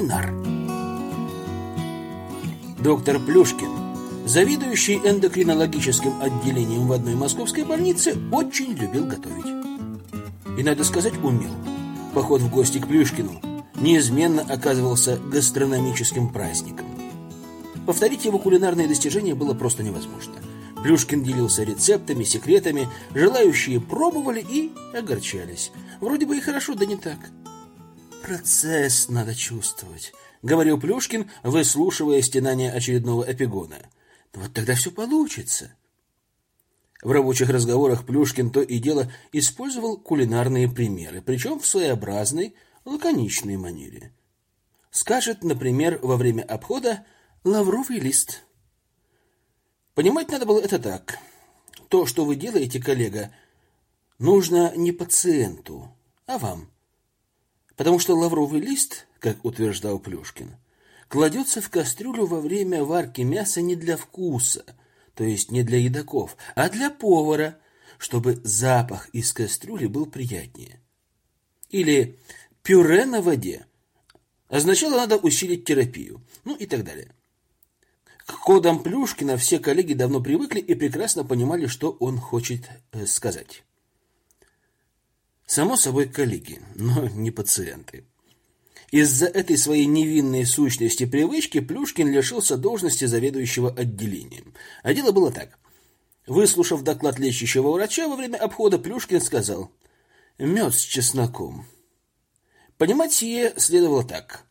ветеринар. Доктор Плюшкин, заведующий эндокринологическим отделением в одной московской больнице, очень любил готовить. И, надо сказать, умел. Поход в гости к Плюшкину неизменно оказывался гастрономическим праздником. Повторить его кулинарные достижения было просто невозможно. Плюшкин делился рецептами, секретами, желающие пробовали и огорчались. Вроде бы и хорошо, да не так. Процесс надо чувствовать, говорил Плюшкин, выслушивая стенание очередного эпигона. Вот тогда все получится. В рабочих разговорах Плюшкин то и дело использовал кулинарные примеры, причем в своеобразной, лаконичной манере. Скажет, например, во время обхода лавровый лист. Понимать надо было это так. То, что вы делаете, коллега, нужно не пациенту, а вам. Потому что лавровый лист, как утверждал Плюшкин, кладется в кастрюлю во время варки мяса не для вкуса, то есть не для едоков, а для повара, чтобы запах из кастрюли был приятнее. Или пюре на воде. Означало, надо усилить терапию. Ну и так далее. К кодам Плюшкина все коллеги давно привыкли и прекрасно понимали, что он хочет э, сказать. Само собой, коллеги, но не пациенты. Из-за этой своей невинной сущности привычки Плюшкин лишился должности заведующего отделением. А дело было так. Выслушав доклад лечащего врача во время обхода, Плюшкин сказал «Мед с чесноком». Понимать сие следовало так.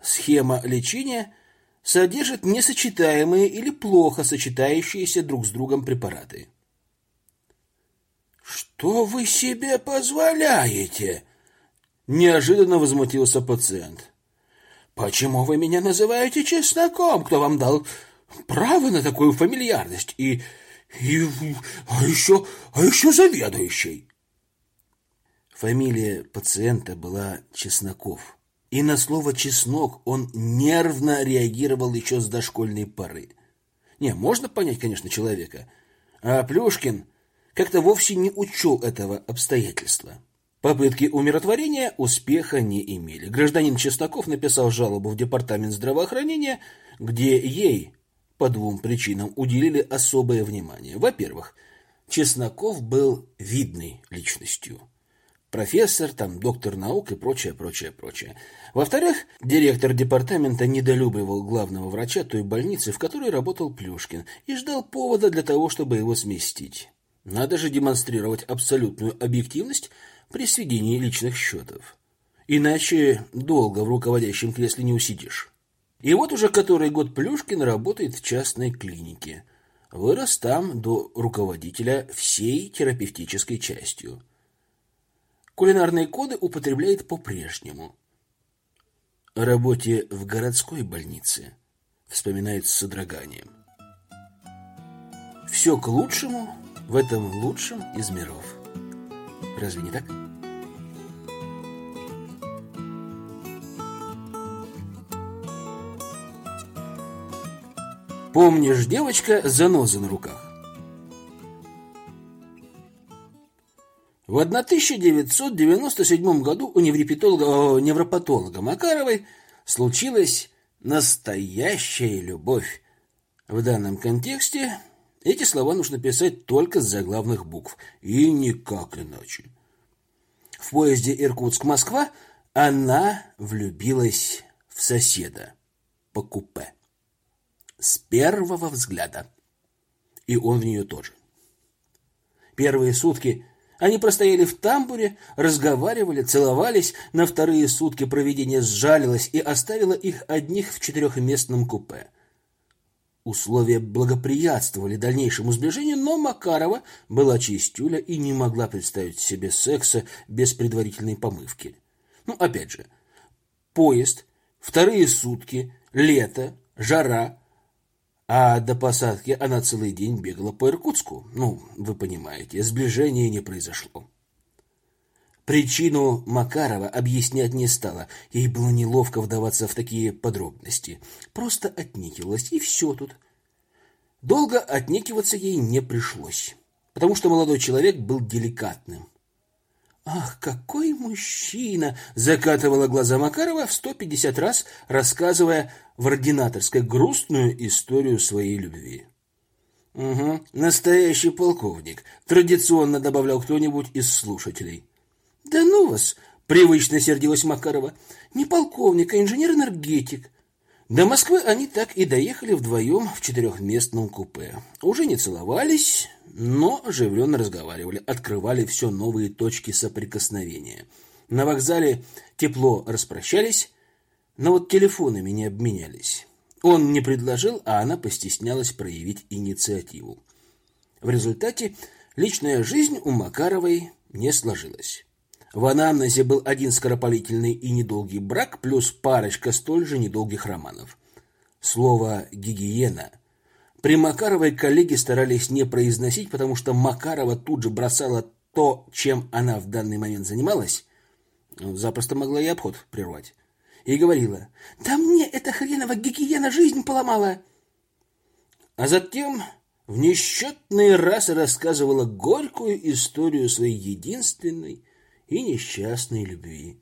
Схема лечения содержит несочетаемые или плохо сочетающиеся друг с другом препараты. «Что вы себе позволяете?» Неожиданно возмутился пациент. «Почему вы меня называете чесноком? Кто вам дал право на такую фамильярность? И... и... а еще... а еще заведующий!» Фамилия пациента была Чесноков. И на слово «чеснок» он нервно реагировал еще с дошкольной поры. Не, можно понять, конечно, человека. А Плюшкин как-то вовсе не учел этого обстоятельства. Попытки умиротворения успеха не имели. Гражданин Чесноков написал жалобу в департамент здравоохранения, где ей по двум причинам уделили особое внимание. Во-первых, Чесноков был видной личностью профессор, там, доктор наук и прочее, прочее, прочее. Во-вторых, директор департамента недолюбливал главного врача той больницы, в которой работал Плюшкин, и ждал повода для того, чтобы его сместить. Надо же демонстрировать абсолютную объективность при сведении личных счетов. Иначе долго в руководящем кресле не усидишь. И вот уже который год Плюшкин работает в частной клинике. Вырос там до руководителя всей терапевтической частью – Кулинарные коды употребляет по-прежнему. О работе в городской больнице вспоминает с содроганием. Все к лучшему в этом лучшем из миров. Разве не так? Помнишь, девочка, заноза на руках? В 1997 году у невропатолога, невропатолога Макаровой случилась настоящая любовь. В данном контексте эти слова нужно писать только с заглавных букв, и никак иначе. В поезде Иркутск-Москва она влюбилась в соседа по купе. С первого взгляда. И он в нее тоже. Первые сутки – они простояли в тамбуре, разговаривали, целовались. На вторые сутки провидение сжалилось и оставило их одних в четырехместном купе. Условия благоприятствовали дальнейшему сближению, но Макарова была чистюля и не могла представить себе секса без предварительной помывки. Ну, опять же, поезд, вторые сутки, лето, жара, а до посадки она целый день бегала по Иркутску. Ну, вы понимаете, сближения не произошло. Причину Макарова объяснять не стала. Ей было неловко вдаваться в такие подробности. Просто отникивалась, и все тут. Долго отникиваться ей не пришлось, потому что молодой человек был деликатным. «Ах, какой мужчина!» — закатывала глаза Макарова в 150 раз, рассказывая в ординаторской грустную историю своей любви. «Угу, настоящий полковник», — традиционно добавлял кто-нибудь из слушателей. «Да ну вас!» — привычно сердилась Макарова. «Не полковник, а инженер-энергетик». До Москвы они так и доехали вдвоем в четырехместном купе. Уже не целовались, но оживленно разговаривали, открывали все новые точки соприкосновения. На вокзале тепло распрощались, но вот телефонами не обменялись. Он не предложил, а она постеснялась проявить инициативу. В результате личная жизнь у Макаровой не сложилась. В анамнезе был один скоропалительный и недолгий брак плюс парочка столь же недолгих романов. Слово «гигиена» при Макаровой коллеги старались не произносить, потому что Макарова тут же бросала то, чем она в данный момент занималась, запросто могла и обход прервать, и говорила «Да мне эта хренова гигиена жизнь поломала!» А затем в несчетные раз рассказывала горькую историю своей единственной и несчастной любви.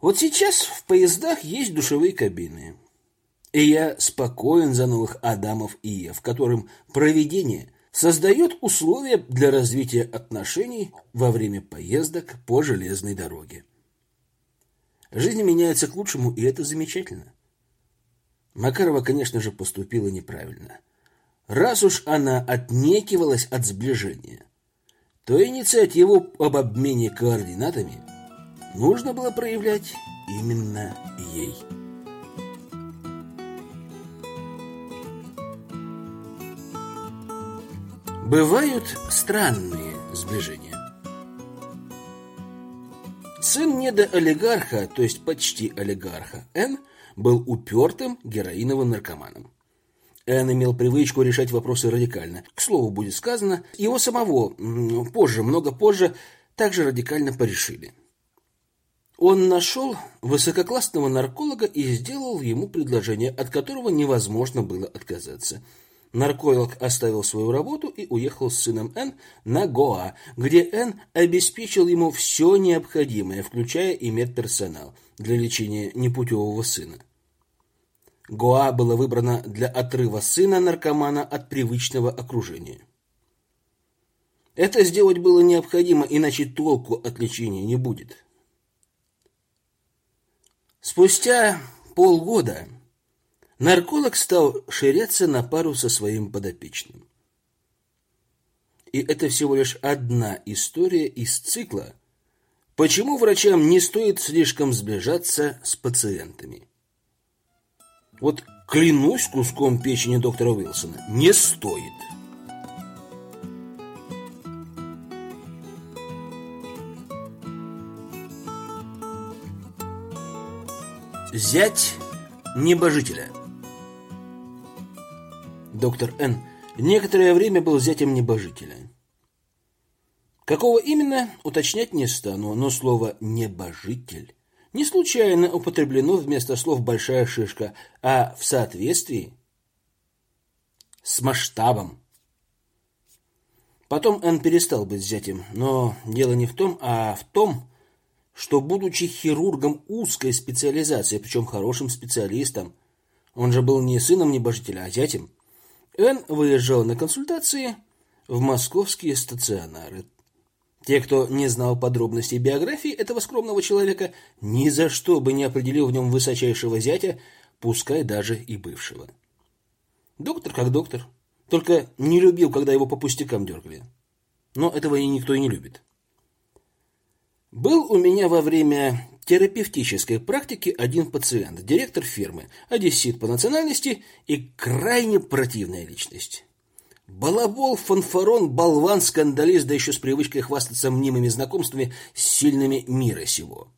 Вот сейчас в поездах есть душевые кабины. И я спокоен за новых Адамов и Ев, которым проведение создает условия для развития отношений во время поездок по железной дороге. Жизнь меняется к лучшему, и это замечательно. Макарова, конечно же, поступила неправильно. Раз уж она отнекивалась от сближения, то инициативу об обмене координатами нужно было проявлять именно ей. Бывают странные сближения. Сын недоолигарха, то есть почти олигарха, Н, был упертым героиновым наркоманом. Эн имел привычку решать вопросы радикально. К слову, будет сказано, его самого позже, много позже, также радикально порешили. Он нашел высококлассного нарколога и сделал ему предложение, от которого невозможно было отказаться. Нарколог оставил свою работу и уехал с сыном Н на Гоа, где Н обеспечил ему все необходимое, включая и медперсонал, для лечения непутевого сына. Гоа было выбрано для отрыва сына наркомана от привычного окружения. Это сделать было необходимо, иначе толку от лечения не будет. Спустя полгода нарколог стал ширяться на пару со своим подопечным. И это всего лишь одна история из цикла, почему врачам не стоит слишком сближаться с пациентами. Вот клянусь куском печени доктора Уилсона, не стоит. Зять небожителя. Доктор Н. некоторое время был зятем небожителя. Какого именно, уточнять не стану, но слово «небожитель» не случайно употреблено вместо слов «большая шишка», а в соответствии с масштабом. Потом Н перестал быть зятем, но дело не в том, а в том, что, будучи хирургом узкой специализации, причем хорошим специалистом, он же был не сыном небожителя, а зятем, Н выезжал на консультации в московские стационары. Те, кто не знал подробностей биографии этого скромного человека, ни за что бы не определил в нем высочайшего зятя, пускай даже и бывшего. Доктор как доктор, только не любил, когда его по пустякам дергали. Но этого и никто и не любит. Был у меня во время терапевтической практики один пациент, директор фирмы, одессит по национальности и крайне противная личность. Балабол, фанфарон, болван, скандалист, да еще с привычкой хвастаться мнимыми знакомствами с сильными мира сего.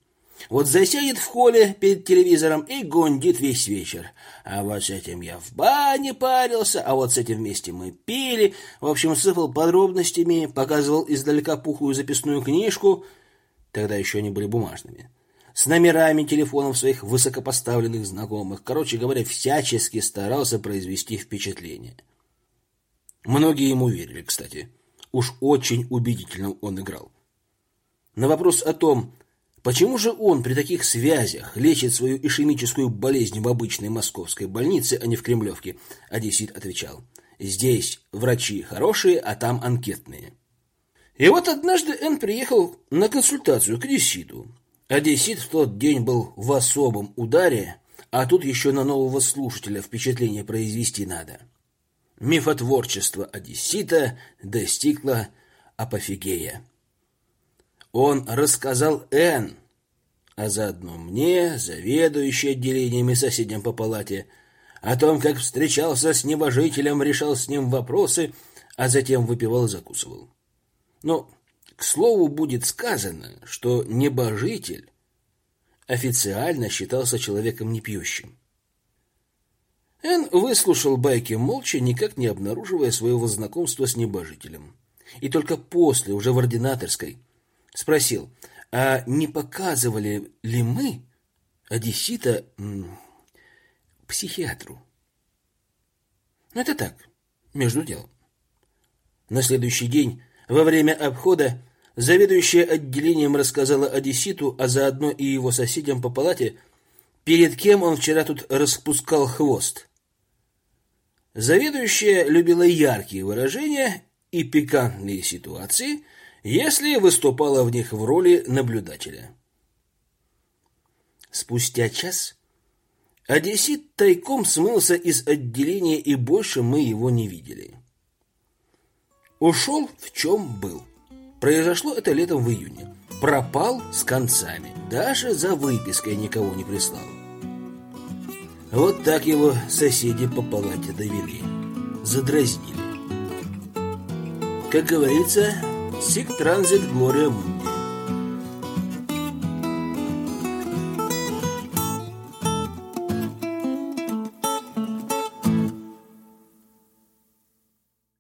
Вот засядет в холле перед телевизором и гондит весь вечер. А вот с этим я в бане парился, а вот с этим вместе мы пили. В общем, сыпал подробностями, показывал издалека пухлую записную книжку. Тогда еще они были бумажными. С номерами телефонов своих высокопоставленных знакомых. Короче говоря, всячески старался произвести впечатление. — Многие ему верили, кстати. Уж очень убедительно он играл. На вопрос о том, почему же он при таких связях лечит свою ишемическую болезнь в обычной московской больнице, а не в Кремлевке, одессит отвечал, «Здесь врачи хорошие, а там анкетные». И вот однажды Н приехал на консультацию к одесситу. Одессит в тот день был в особом ударе, а тут еще на нового слушателя впечатление произвести надо. Мифотворчество одессита достигло апофигея. Он рассказал Н, а заодно мне, заведующей отделениями соседям по палате, о том, как встречался с небожителем, решал с ним вопросы, а затем выпивал и закусывал. Но, к слову, будет сказано, что небожитель официально считался человеком непьющим. Эн выслушал байки молча, никак не обнаруживая своего знакомства с небожителем. И только после, уже в ординаторской, спросил, а не показывали ли мы одессита психиатру? Ну, это так, между делом. На следующий день, во время обхода, заведующая отделением рассказала одесситу, а заодно и его соседям по палате, перед кем он вчера тут распускал хвост – Заведующая любила яркие выражения и пикантные ситуации, если выступала в них в роли наблюдателя. Спустя час Одессит тайком смылся из отделения, и больше мы его не видели. Ушел в чем был. Произошло это летом в июне. Пропал с концами. Даже за выпиской никого не прислал. Вот так его соседи по палате довели. Задразнили. Как говорится, сик транзит глория мунди.